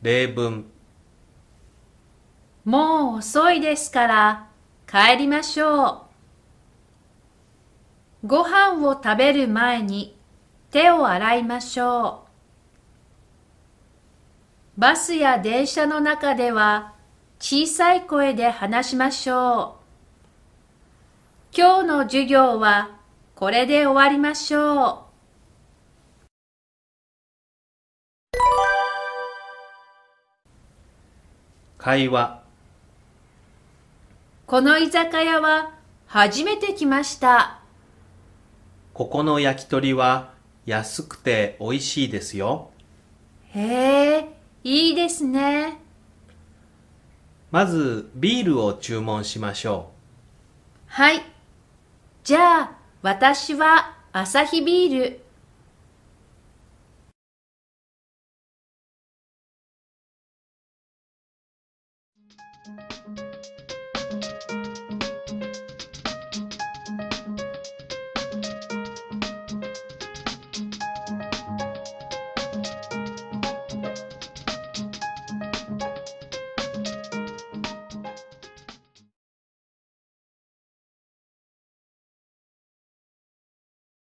例文もう遅いですから帰りましょう。ご飯を食べる前に手を洗いましょう。バスや電車の中では小さい声で話しましょう。今日の授業はこれで終わりましょう。会話この居酒屋は初めて来ました。ここの焼き鳥は安くて美味しいですよ。へえ、いいですね。まずビールを注文しましょはい。じゃあ、私はアサヒビール。